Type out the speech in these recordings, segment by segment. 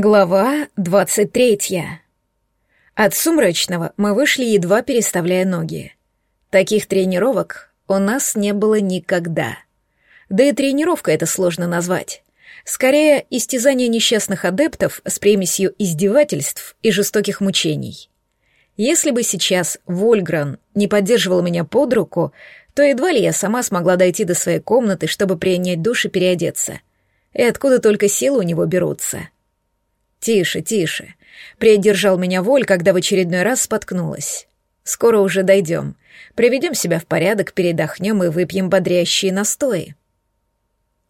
Глава двадцать третья. От сумрачного мы вышли, едва переставляя ноги. Таких тренировок у нас не было никогда. Да и тренировка это сложно назвать. Скорее, истязание несчастных адептов с примесью издевательств и жестоких мучений. Если бы сейчас Вольгран не поддерживал меня под руку, то едва ли я сама смогла дойти до своей комнаты, чтобы принять душ и переодеться. И откуда только силы у него берутся. «Тише, тише», — придержал меня Воль, когда в очередной раз споткнулась. «Скоро уже дойдем. Приведем себя в порядок, передохнем и выпьем бодрящие настои».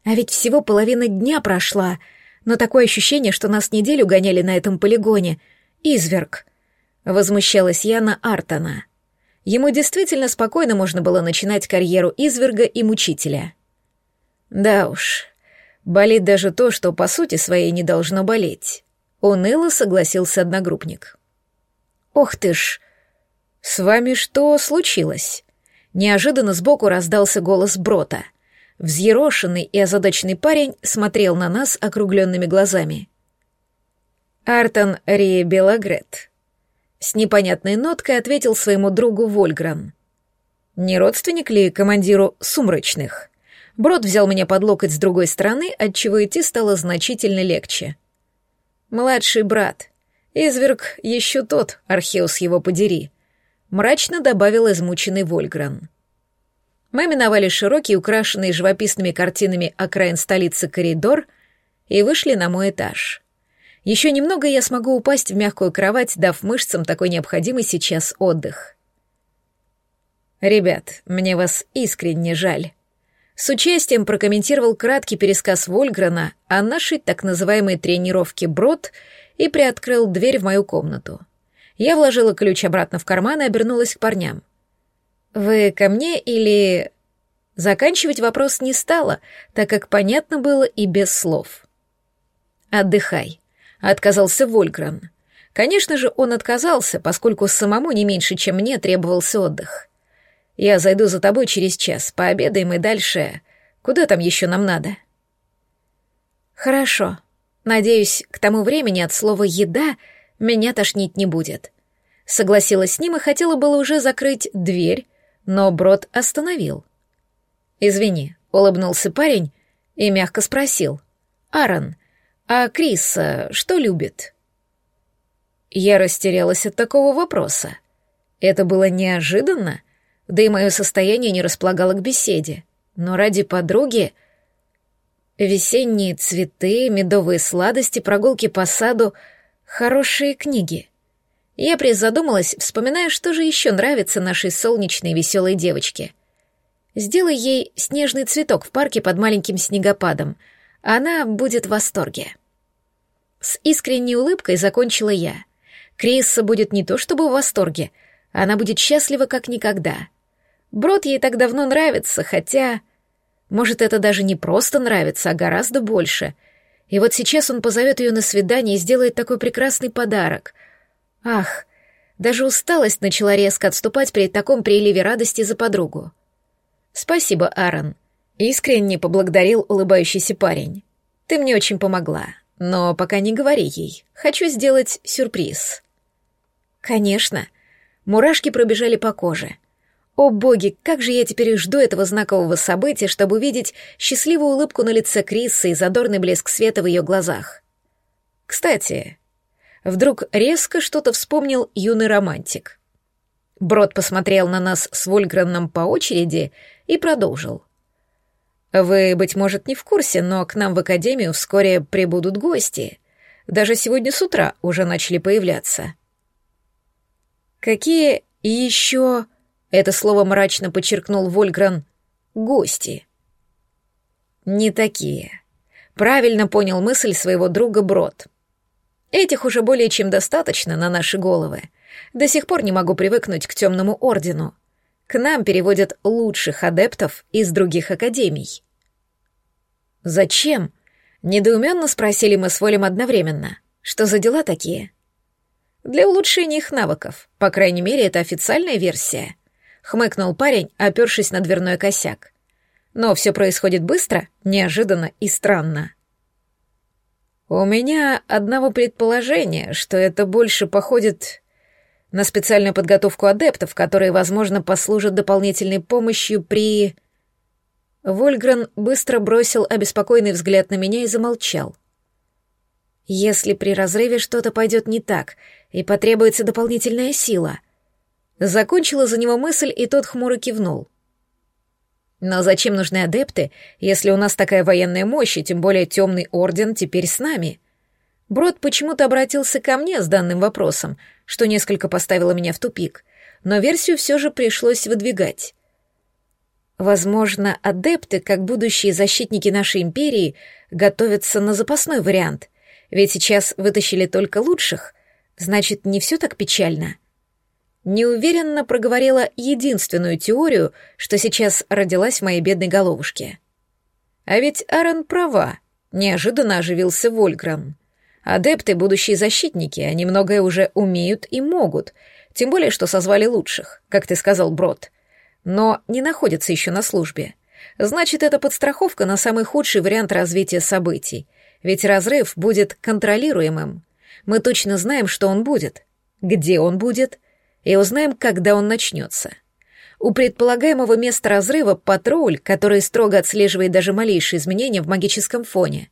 А ведь всего половина дня прошла, но такое ощущение, что нас неделю гоняли на этом полигоне. Изверг. Возмущалась Яна Артона. Ему действительно спокойно можно было начинать карьеру изверга и мучителя. Да уж, болит даже то, что по сути своей не должно болеть. Уныло согласился одногруппник. «Ох ты ж! С вами что случилось?» Неожиданно сбоку раздался голос Брота. Взъерошенный и озадаченный парень смотрел на нас округленными глазами. «Артон Ри Белагрет», — с непонятной ноткой ответил своему другу Вольгран. «Не родственник ли командиру сумрачных?» Брод взял меня под локоть с другой стороны, отчего идти стало значительно легче. Младший брат. Изверг еще тот, Археус его подери. Мрачно добавил измученный Вольгран. Мы миновали широкий, украшенный живописными картинами окраин столицы коридор и вышли на мой этаж. Еще немного я смогу упасть в мягкую кровать, дав мышцам такой необходимый сейчас отдых. «Ребят, мне вас искренне жаль», с участием прокомментировал краткий пересказ Вольграна о нашей так называемой тренировке «Брод» и приоткрыл дверь в мою комнату. Я вложила ключ обратно в карман и обернулась к парням. «Вы ко мне или...» Заканчивать вопрос не стало, так как понятно было и без слов. «Отдыхай», — отказался Вольгран. Конечно же, он отказался, поскольку самому не меньше, чем мне, требовался отдых. Я зайду за тобой через час, пообедаем и дальше. Куда там еще нам надо?» «Хорошо. Надеюсь, к тому времени от слова «еда» меня тошнить не будет». Согласилась с ним и хотела было уже закрыть дверь, но Брод остановил. «Извини», — улыбнулся парень и мягко спросил. «Аарон, а Крис что любит?» Я растерялась от такого вопроса. Это было неожиданно, да и мое состояние не располагало к беседе. Но ради подруги... Весенние цветы, медовые сладости, прогулки по саду, хорошие книги. Я призадумалась, вспоминая, что же еще нравится нашей солнечной веселой девочке. Сделай ей снежный цветок в парке под маленьким снегопадом. Она будет в восторге. С искренней улыбкой закончила я. Криса будет не то чтобы в восторге, она будет счастлива как никогда. Брод ей так давно нравится, хотя... Может, это даже не просто нравится, а гораздо больше. И вот сейчас он позовет ее на свидание и сделает такой прекрасный подарок. Ах, даже усталость начала резко отступать при таком приливе радости за подругу. «Спасибо, Аарон», — искренне поблагодарил улыбающийся парень. «Ты мне очень помогла, но пока не говори ей. Хочу сделать сюрприз». «Конечно». Мурашки пробежали по коже — о боги, как же я теперь жду этого знакового события, чтобы увидеть счастливую улыбку на лице Крисы и задорный блеск света в ее глазах. Кстати, вдруг резко что-то вспомнил юный романтик. Брод посмотрел на нас с Вольграном по очереди и продолжил. «Вы, быть может, не в курсе, но к нам в академию вскоре прибудут гости. Даже сегодня с утра уже начали появляться». «Какие еще...» Это слово мрачно подчеркнул Вольгран. «Гости». «Не такие». Правильно понял мысль своего друга Брод. Этих уже более чем достаточно на наши головы. До сих пор не могу привыкнуть к темному ордену. К нам переводят лучших адептов из других академий. «Зачем?» — недоуменно спросили мы с Волем одновременно. «Что за дела такие?» «Для улучшения их навыков. По крайней мере, это официальная версия хмыкнул парень, опершись на дверной косяк. Но все происходит быстро, неожиданно и странно. У меня одного предположения, что это больше походит на специальную подготовку адептов, которые, возможно, послужат дополнительной помощью при... Вольгрен быстро бросил обеспокоенный взгляд на меня и замолчал. Если при разрыве что-то пойдет не так, и потребуется дополнительная сила. Закончила за него мысль, и тот хмуро кивнул. Но зачем нужны адепты, если у нас такая военная мощь, и тем более темный орден теперь с нами? Брод почему-то обратился ко мне с данным вопросом, что несколько поставило меня в тупик, но версию все же пришлось выдвигать. Возможно, адепты, как будущие защитники нашей империи, готовятся на запасной вариант, ведь сейчас вытащили только лучших, значит, не все так печально — неуверенно проговорила единственную теорию, что сейчас родилась в моей бедной головушке. А ведь Аарон права, неожиданно оживился Вольграм. Адепты — будущие защитники, они многое уже умеют и могут, тем более, что созвали лучших, как ты сказал, Брод. Но не находятся еще на службе. Значит, это подстраховка на самый худший вариант развития событий, ведь разрыв будет контролируемым. Мы точно знаем, что он будет, где он будет — и узнаем, когда он начнется. У предполагаемого места разрыва патруль, который строго отслеживает даже малейшие изменения в магическом фоне.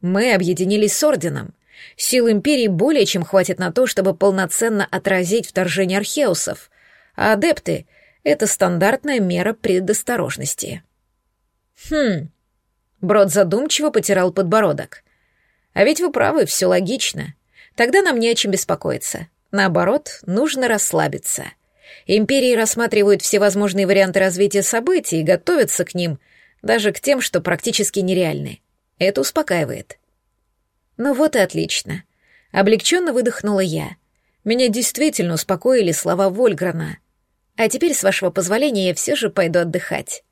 Мы объединились с Орденом. Сил Империи более чем хватит на то, чтобы полноценно отразить вторжение археусов, а адепты — это стандартная мера предосторожности. Хм. Брод задумчиво потирал подбородок. А ведь вы правы, все логично. Тогда нам не о чем беспокоиться. Наоборот, нужно расслабиться. Империи рассматривают все возможные варианты развития событий и готовятся к ним, даже к тем, что практически нереальны. Это успокаивает. Ну вот и отлично. Облегченно выдохнула я. Меня действительно успокоили слова Вольграна. А теперь, с вашего позволения, я все же пойду отдыхать.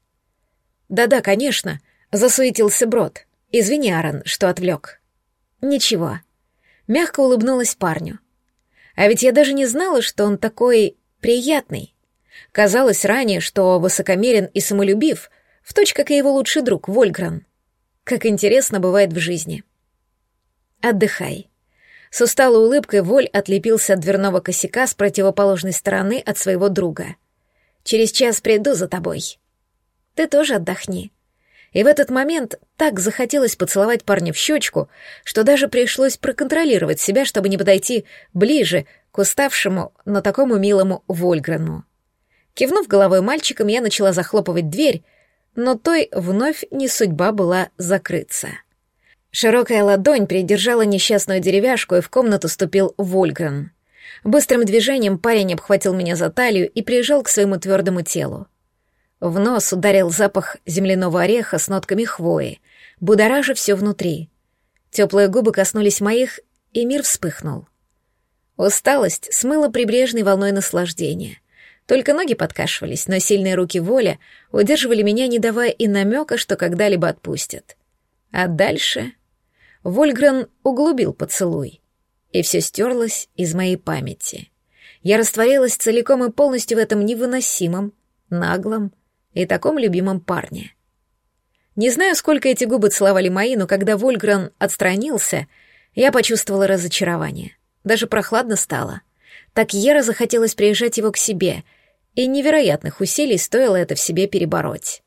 Да-да, конечно, засуетился Брод. Извини, Аарон, что отвлек. Ничего. Мягко улыбнулась парню. А ведь я даже не знала, что он такой приятный. Казалось ранее, что высокомерен и самолюбив, в точь как и его лучший друг Вольгран. Как интересно бывает в жизни. Отдыхай. С усталой улыбкой Воль отлепился от дверного косяка с противоположной стороны от своего друга. «Через час приду за тобой. Ты тоже отдохни. И в этот момент так захотелось поцеловать парня в щечку, что даже пришлось проконтролировать себя, чтобы не подойти ближе к уставшему, но такому милому Вольграну. Кивнув головой мальчиком, я начала захлопывать дверь, но той вновь не судьба была закрыться. Широкая ладонь придержала несчастную деревяшку, и в комнату ступил Вольгран. Быстрым движением парень обхватил меня за талию и прижал к своему твердому телу. В нос ударил запах земляного ореха с нотками хвои, будоража все внутри. Теплые губы коснулись моих, и мир вспыхнул. Усталость смыла прибрежной волной наслаждения. Только ноги подкашивались, но сильные руки воля удерживали меня, не давая и намека, что когда-либо отпустят. А дальше Вольгрен углубил поцелуй, и все стерлось из моей памяти. Я растворилась целиком и полностью в этом невыносимом, наглом, и таком любимом парне. Не знаю, сколько эти губы целовали мои, но когда Вольгран отстранился, я почувствовала разочарование. Даже прохладно стало. Так Ера захотелось приезжать его к себе, и невероятных усилий стоило это в себе перебороть.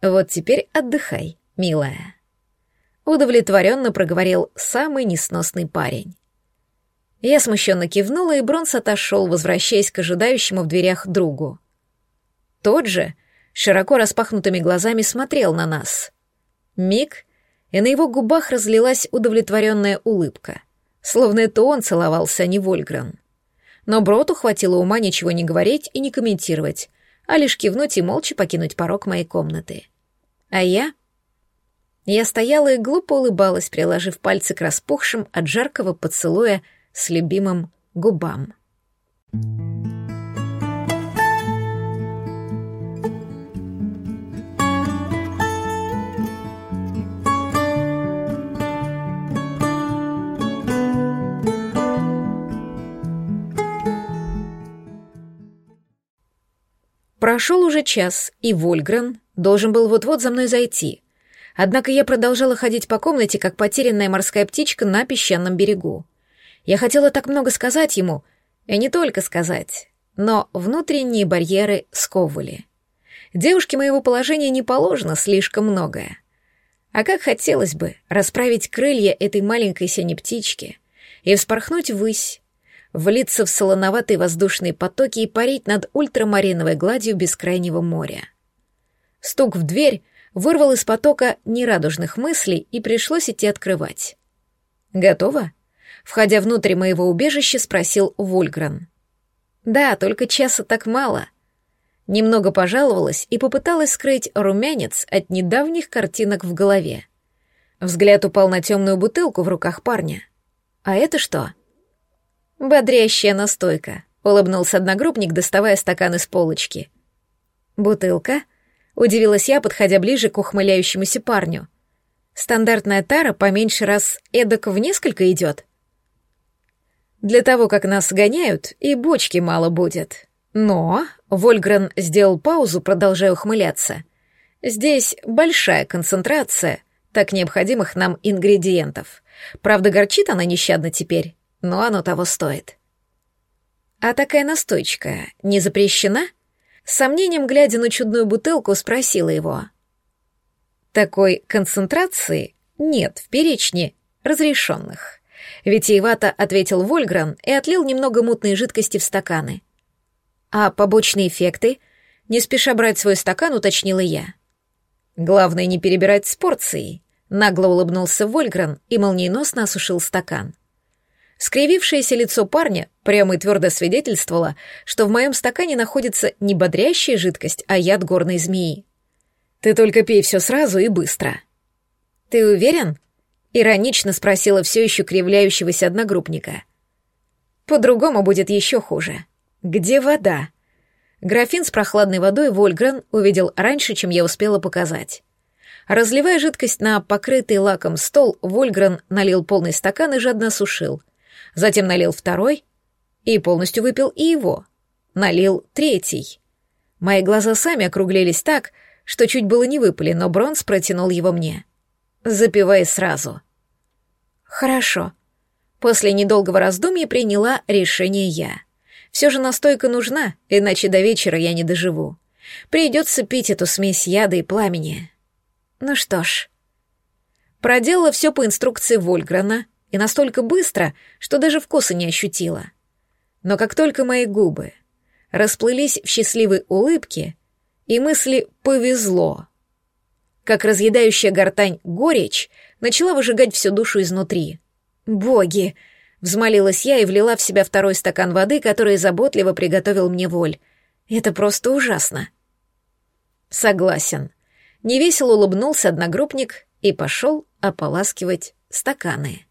«Вот теперь отдыхай, милая», — удовлетворенно проговорил самый несносный парень. Я смущенно кивнула, и Бронс отошел, возвращаясь к ожидающему в дверях другу. Тот же, широко распахнутыми глазами, смотрел на нас. Миг, и на его губах разлилась удовлетворенная улыбка, словно это он целовался, а не Вольгран. Но Броту хватило ума ничего не говорить и не комментировать, а лишь кивнуть и молча покинуть порог моей комнаты. А я... Я стояла и глупо улыбалась, приложив пальцы к распухшим от жаркого поцелуя с любимым губам. Thank you. Прошел уже час, и Вольгрен должен был вот-вот за мной зайти. Однако я продолжала ходить по комнате, как потерянная морская птичка на песчаном берегу. Я хотела так много сказать ему, и не только сказать, но внутренние барьеры сковывали. Девушке моего положения не положено слишком многое. А как хотелось бы расправить крылья этой маленькой синей птички и вспорхнуть ввысь, влиться в солоноватые воздушные потоки и парить над ультрамариновой гладью бескрайнего моря. Стук в дверь вырвал из потока нерадужных мыслей и пришлось идти открывать. «Готово?» Входя внутрь моего убежища, спросил Вольгран. «Да, только часа так мало», Немного пожаловалась и попыталась скрыть румянец от недавних картинок в голове. Взгляд упал на темную бутылку в руках парня. «А это что?» «Бодрящая настойка», — улыбнулся одногруппник, доставая стакан из полочки. «Бутылка?» — удивилась я, подходя ближе к ухмыляющемуся парню. «Стандартная тара поменьше раз эдак в несколько идет?» «Для того, как нас гоняют, и бочки мало будет», но Вольгрен сделал паузу, продолжая ухмыляться. Здесь большая концентрация так необходимых нам ингредиентов. Правда, горчит она нещадно теперь, но оно того стоит. А такая настойчка не запрещена? С сомнением, глядя на чудную бутылку, спросила его. Такой концентрации нет в перечне разрешенных. Витиевато ответил Вольгран и отлил немного мутной жидкости в стаканы. А побочные эффекты? Не спеша брать свой стакан, уточнила я. Главное не перебирать с порцией. Нагло улыбнулся Вольгран и молниеносно осушил стакан. Скривившееся лицо парня прямо и твердо свидетельствовало, что в моем стакане находится не бодрящая жидкость, а яд горной змеи. «Ты только пей все сразу и быстро». «Ты уверен?» — иронично спросила все еще кривляющегося одногруппника. «По-другому будет еще хуже». Где вода? Графин с прохладной водой Вольгрен увидел раньше, чем я успела показать. Разливая жидкость на покрытый лаком стол, Вольгрен налил полный стакан и жадно сушил. Затем налил второй и полностью выпил и его. Налил третий. Мои глаза сами округлились так, что чуть было не выпали, но Бронз протянул его мне. «Запивай сразу». «Хорошо». После недолгого раздумья приняла решение я. Все же настойка нужна, иначе до вечера я не доживу. Придется пить эту смесь яда и пламени. Ну что ж. Проделала все по инструкции Вольграна и настолько быстро, что даже вкуса не ощутила. Но как только мои губы расплылись в счастливой улыбке, и мысли «повезло», как разъедающая гортань горечь начала выжигать всю душу изнутри. «Боги!» Взмолилась я и влила в себя второй стакан воды, который заботливо приготовил мне Воль. Это просто ужасно. Согласен. Невесело улыбнулся одногруппник и пошел ополаскивать стаканы.